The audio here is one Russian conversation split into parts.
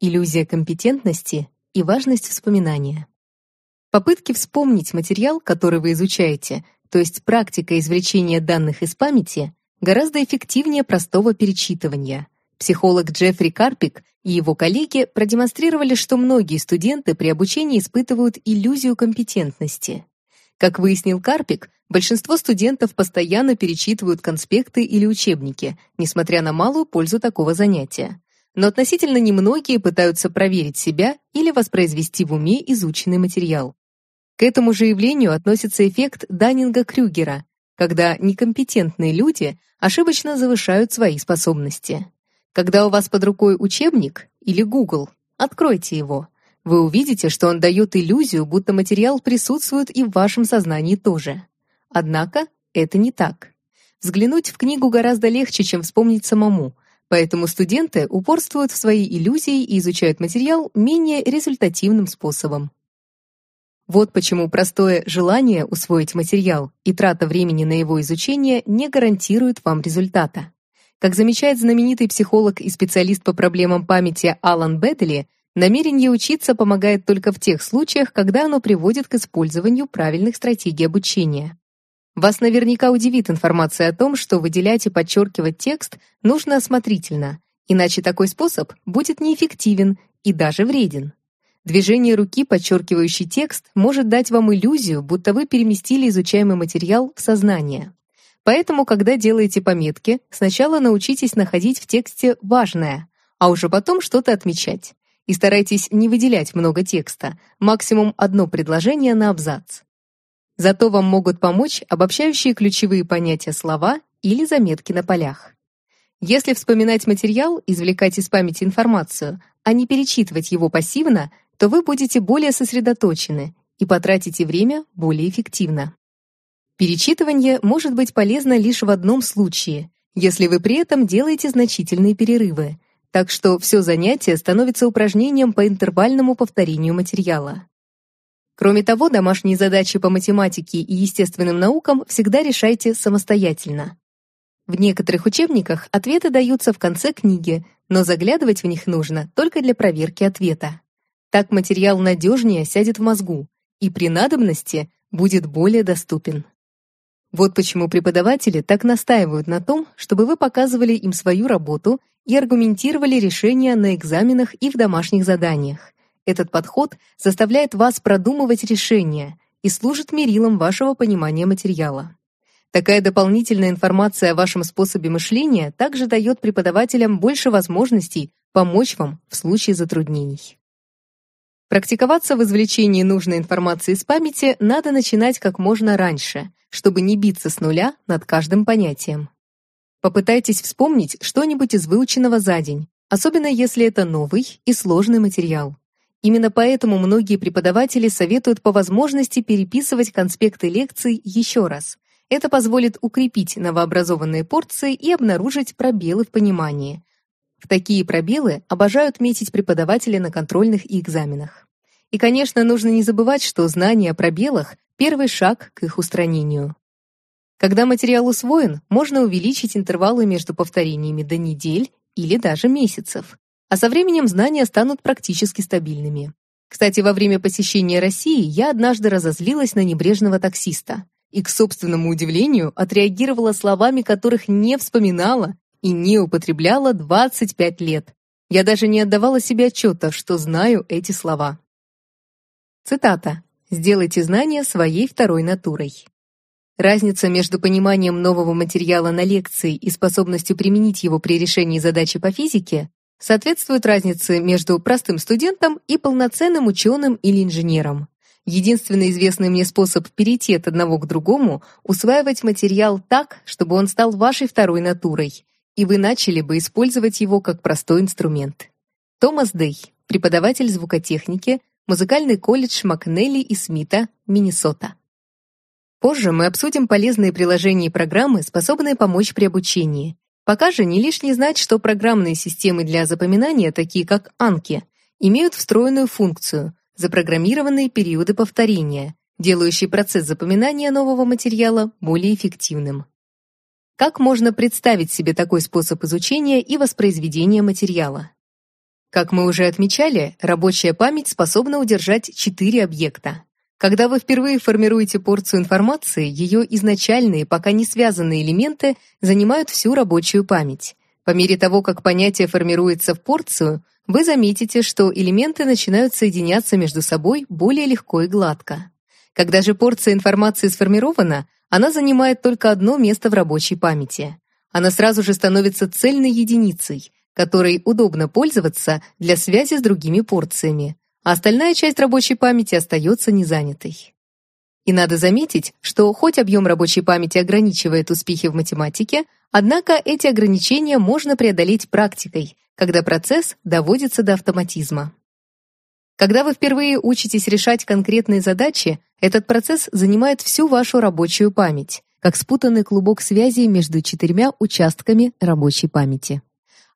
иллюзия компетентности и важность вспоминания. Попытки вспомнить материал, который вы изучаете, то есть практика извлечения данных из памяти, гораздо эффективнее простого перечитывания. Психолог Джеффри Карпик и его коллеги продемонстрировали, что многие студенты при обучении испытывают иллюзию компетентности. Как выяснил Карпик, большинство студентов постоянно перечитывают конспекты или учебники, несмотря на малую пользу такого занятия. Но относительно немногие пытаются проверить себя или воспроизвести в уме изученный материал. К этому же явлению относится эффект Даннинга-Крюгера, когда некомпетентные люди ошибочно завышают свои способности. Когда у вас под рукой учебник или Google, откройте его. Вы увидите, что он дает иллюзию, будто материал присутствует и в вашем сознании тоже. Однако это не так. Взглянуть в книгу гораздо легче, чем вспомнить самому, поэтому студенты упорствуют в своей иллюзии и изучают материал менее результативным способом. Вот почему простое желание усвоить материал и трата времени на его изучение не гарантируют вам результата. Как замечает знаменитый психолог и специалист по проблемам памяти Алан Беттели, намерение учиться помогает только в тех случаях, когда оно приводит к использованию правильных стратегий обучения. Вас наверняка удивит информация о том, что выделять и подчеркивать текст нужно осмотрительно, иначе такой способ будет неэффективен и даже вреден. Движение руки, подчеркивающий текст, может дать вам иллюзию, будто вы переместили изучаемый материал в сознание. Поэтому, когда делаете пометки, сначала научитесь находить в тексте важное, а уже потом что-то отмечать. И старайтесь не выделять много текста, максимум одно предложение на абзац. Зато вам могут помочь обобщающие ключевые понятия слова или заметки на полях. Если вспоминать материал, извлекать из памяти информацию, а не перечитывать его пассивно, то вы будете более сосредоточены и потратите время более эффективно. Перечитывание может быть полезно лишь в одном случае, если вы при этом делаете значительные перерывы, так что все занятие становится упражнением по интервальному повторению материала. Кроме того, домашние задачи по математике и естественным наукам всегда решайте самостоятельно. В некоторых учебниках ответы даются в конце книги, но заглядывать в них нужно только для проверки ответа. Так материал надежнее сядет в мозгу и при надобности будет более доступен. Вот почему преподаватели так настаивают на том, чтобы вы показывали им свою работу и аргументировали решения на экзаменах и в домашних заданиях. Этот подход заставляет вас продумывать решения и служит мерилом вашего понимания материала. Такая дополнительная информация о вашем способе мышления также дает преподавателям больше возможностей помочь вам в случае затруднений. Практиковаться в извлечении нужной информации из памяти надо начинать как можно раньше, чтобы не биться с нуля над каждым понятием. Попытайтесь вспомнить что-нибудь из выученного за день, особенно если это новый и сложный материал. Именно поэтому многие преподаватели советуют по возможности переписывать конспекты лекций еще раз. Это позволит укрепить новообразованные порции и обнаружить пробелы в понимании, в такие пробелы обожают метить преподаватели на контрольных и экзаменах. И, конечно, нужно не забывать, что знание о пробелах — первый шаг к их устранению. Когда материал усвоен, можно увеличить интервалы между повторениями до недель или даже месяцев. А со временем знания станут практически стабильными. Кстати, во время посещения России я однажды разозлилась на небрежного таксиста и, к собственному удивлению, отреагировала словами, которых не вспоминала и не употребляла 25 лет. Я даже не отдавала себе отчета, что знаю эти слова. Цитата. «Сделайте знания своей второй натурой». Разница между пониманием нового материала на лекции и способностью применить его при решении задачи по физике соответствует разнице между простым студентом и полноценным ученым или инженером. Единственный известный мне способ перейти от одного к другому — усваивать материал так, чтобы он стал вашей второй натурой, и вы начали бы использовать его как простой инструмент. Томас Дэй, преподаватель звукотехники, музыкальный колледж Макнелли и Смита, Миннесота. Позже мы обсудим полезные приложения и программы, способные помочь при обучении. Пока же не лишне знать, что программные системы для запоминания, такие как Анки, имеют встроенную функцию – запрограммированные периоды повторения, делающие процесс запоминания нового материала более эффективным. Как можно представить себе такой способ изучения и воспроизведения материала? Как мы уже отмечали, рабочая память способна удержать четыре объекта. Когда вы впервые формируете порцию информации, ее изначальные, пока не связанные элементы занимают всю рабочую память. По мере того, как понятие формируется в порцию, вы заметите, что элементы начинают соединяться между собой более легко и гладко. Когда же порция информации сформирована, она занимает только одно место в рабочей памяти. Она сразу же становится цельной единицей, которой удобно пользоваться для связи с другими порциями, а остальная часть рабочей памяти остается незанятой. И надо заметить, что хоть объем рабочей памяти ограничивает успехи в математике, однако эти ограничения можно преодолеть практикой, когда процесс доводится до автоматизма. Когда вы впервые учитесь решать конкретные задачи, этот процесс занимает всю вашу рабочую память, как спутанный клубок связей между четырьмя участками рабочей памяти.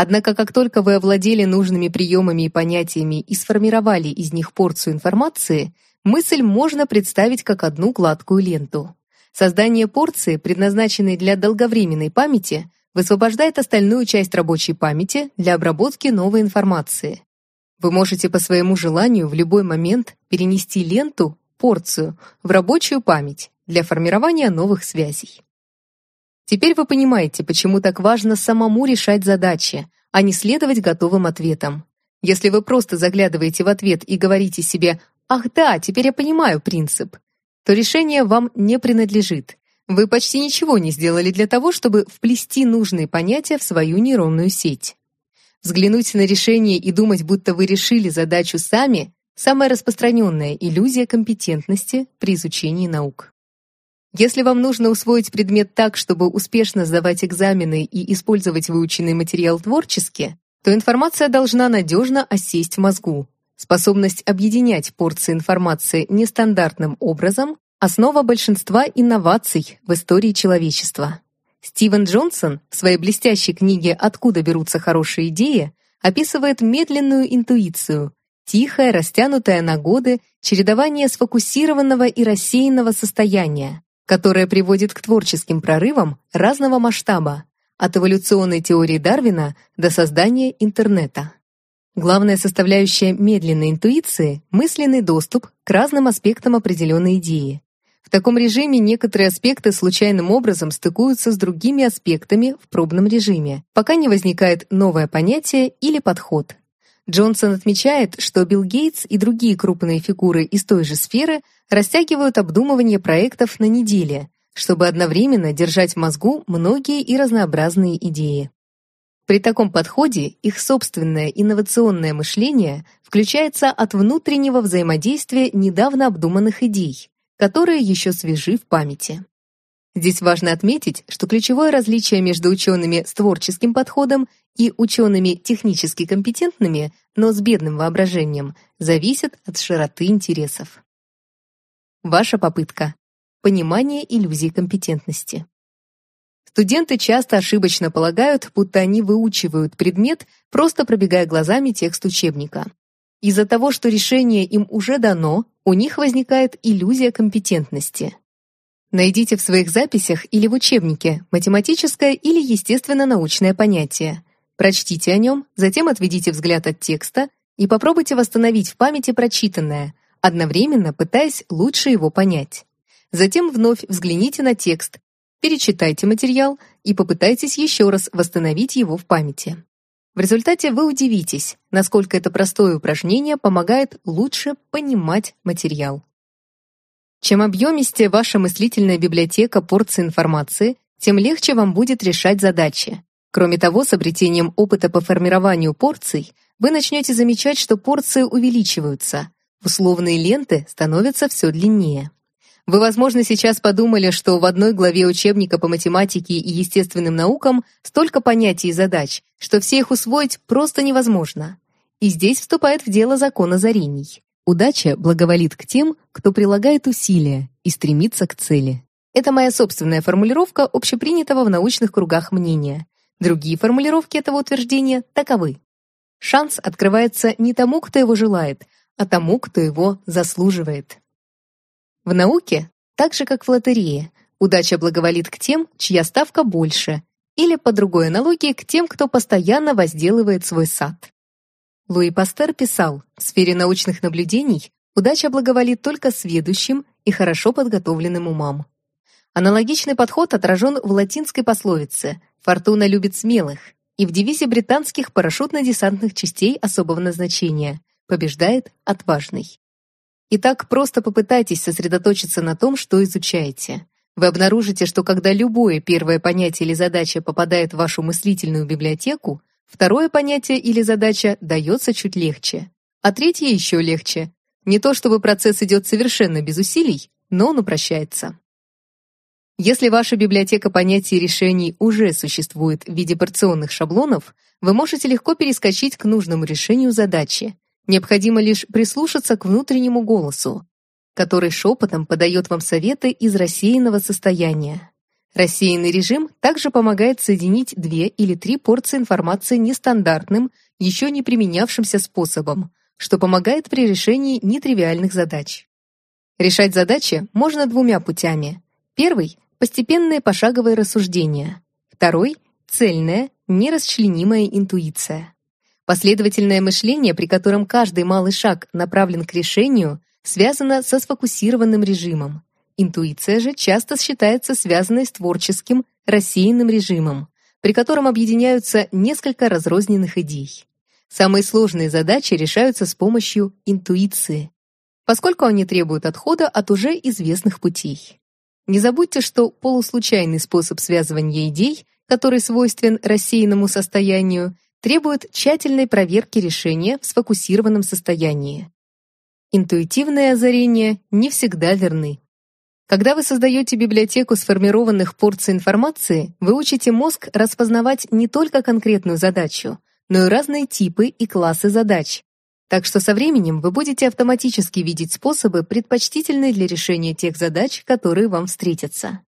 Однако, как только вы овладели нужными приемами и понятиями и сформировали из них порцию информации, мысль можно представить как одну гладкую ленту. Создание порции, предназначенной для долговременной памяти, высвобождает остальную часть рабочей памяти для обработки новой информации. Вы можете по своему желанию в любой момент перенести ленту, порцию, в рабочую память для формирования новых связей. Теперь вы понимаете, почему так важно самому решать задачи, а не следовать готовым ответам. Если вы просто заглядываете в ответ и говорите себе «Ах да, теперь я понимаю принцип», то решение вам не принадлежит. Вы почти ничего не сделали для того, чтобы вплести нужные понятия в свою нейронную сеть. Взглянуть на решение и думать, будто вы решили задачу сами – самая распространенная иллюзия компетентности при изучении наук. Если вам нужно усвоить предмет так, чтобы успешно сдавать экзамены и использовать выученный материал творчески, то информация должна надежно осесть в мозгу. Способность объединять порции информации нестандартным образом – основа большинства инноваций в истории человечества. Стивен Джонсон в своей блестящей книге «Откуда берутся хорошие идеи» описывает медленную интуицию, тихое, растянутое на годы чередование сфокусированного и рассеянного состояния, которое приводит к творческим прорывам разного масштаба, от эволюционной теории Дарвина до создания интернета. Главная составляющая медленной интуиции – мысленный доступ к разным аспектам определенной идеи, в таком режиме некоторые аспекты случайным образом стыкуются с другими аспектами в пробном режиме, пока не возникает новое понятие или подход. Джонсон отмечает, что Билл Гейтс и другие крупные фигуры из той же сферы растягивают обдумывание проектов на неделе, чтобы одновременно держать в мозгу многие и разнообразные идеи. При таком подходе их собственное инновационное мышление включается от внутреннего взаимодействия недавно обдуманных идей, которые еще свежи в памяти. Здесь важно отметить, что ключевое различие между учеными с творческим подходом и учеными технически компетентными, но с бедным воображением, зависит от широты интересов. Ваша попытка. Понимание иллюзии компетентности. Студенты часто ошибочно полагают, будто они выучивают предмет, просто пробегая глазами текст учебника. Из-за того, что решение им уже дано, у них возникает иллюзия компетентности. Найдите в своих записях или в учебнике математическое или естественно-научное понятие. Прочтите о нем, затем отведите взгляд от текста и попробуйте восстановить в памяти прочитанное, одновременно пытаясь лучше его понять. Затем вновь взгляните на текст, перечитайте материал и попытайтесь еще раз восстановить его в памяти. В результате вы удивитесь, насколько это простое упражнение помогает лучше понимать материал. Чем объемистее ваша мыслительная библиотека порции информации, тем легче вам будет решать задачи. Кроме того, с обретением опыта по формированию порций, вы начнете замечать, что порции увеличиваются, условные ленты становятся все длиннее. Вы, возможно, сейчас подумали, что в одной главе учебника по математике и естественным наукам столько понятий и задач, что все их усвоить просто невозможно. И здесь вступает в дело закон озарений. Удача благоволит к тем, кто прилагает усилия и стремится к цели. Это моя собственная формулировка общепринятого в научных кругах мнения. Другие формулировки этого утверждения таковы. Шанс открывается не тому, кто его желает, а тому, кто его заслуживает. В науке, так же как в лотерее, удача благоволит к тем, чья ставка больше, или, по другой аналогии, к тем, кто постоянно возделывает свой сад. Луи Пастер писал, в сфере научных наблюдений удача благоволит только сведущим и хорошо подготовленным умам. Аналогичный подход отражен в латинской пословице «Фортуна любит смелых» и в девизе британских парашютно-десантных частей особого назначения «Побеждает отважный». Итак, просто попытайтесь сосредоточиться на том, что изучаете. Вы обнаружите, что когда любое первое понятие или задача попадает в вашу мыслительную библиотеку, второе понятие или задача дается чуть легче, а третье еще легче. Не то чтобы процесс идет совершенно без усилий, но он упрощается. Если ваша библиотека понятий и решений уже существует в виде порционных шаблонов, вы можете легко перескочить к нужному решению задачи. Необходимо лишь прислушаться к внутреннему голосу, который шепотом подает вам советы из рассеянного состояния. Рассеянный режим также помогает соединить две или три порции информации нестандартным, еще не применявшимся способом, что помогает при решении нетривиальных задач. Решать задачи можно двумя путями. Первый Постепенное пошаговое рассуждение. Второй — цельная, нерасчленимая интуиция. Последовательное мышление, при котором каждый малый шаг направлен к решению, связано со сфокусированным режимом. Интуиция же часто считается связанной с творческим, рассеянным режимом, при котором объединяются несколько разрозненных идей. Самые сложные задачи решаются с помощью интуиции, поскольку они требуют отхода от уже известных путей. Не забудьте, что полуслучайный способ связывания идей, который свойствен рассеянному состоянию, требует тщательной проверки решения в сфокусированном состоянии. Интуитивные озарения не всегда верны. Когда вы создаете библиотеку сформированных порций информации, вы учите мозг распознавать не только конкретную задачу, но и разные типы и классы задач, так что со временем вы будете автоматически видеть способы, предпочтительные для решения тех задач, которые вам встретятся.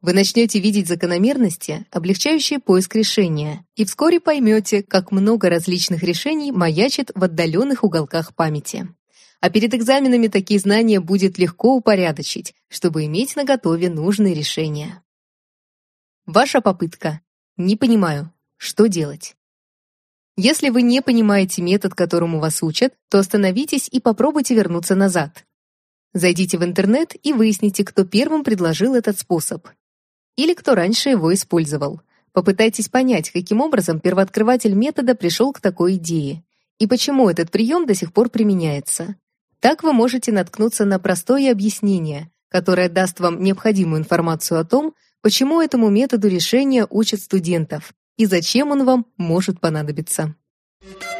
Вы начнете видеть закономерности, облегчающие поиск решения, и вскоре поймете, как много различных решений маячит в отдаленных уголках памяти. А перед экзаменами такие знания будет легко упорядочить, чтобы иметь на готове нужные решения. Ваша попытка. Не понимаю, что делать. Если вы не понимаете метод, которому вас учат, то остановитесь и попробуйте вернуться назад. Зайдите в интернет и выясните, кто первым предложил этот способ. Или кто раньше его использовал. Попытайтесь понять, каким образом первооткрыватель метода пришел к такой идее и почему этот прием до сих пор применяется. Так вы можете наткнуться на простое объяснение, которое даст вам необходимую информацию о том, почему этому методу решения учат студентов, и зачем он вам может понадобиться. Thank you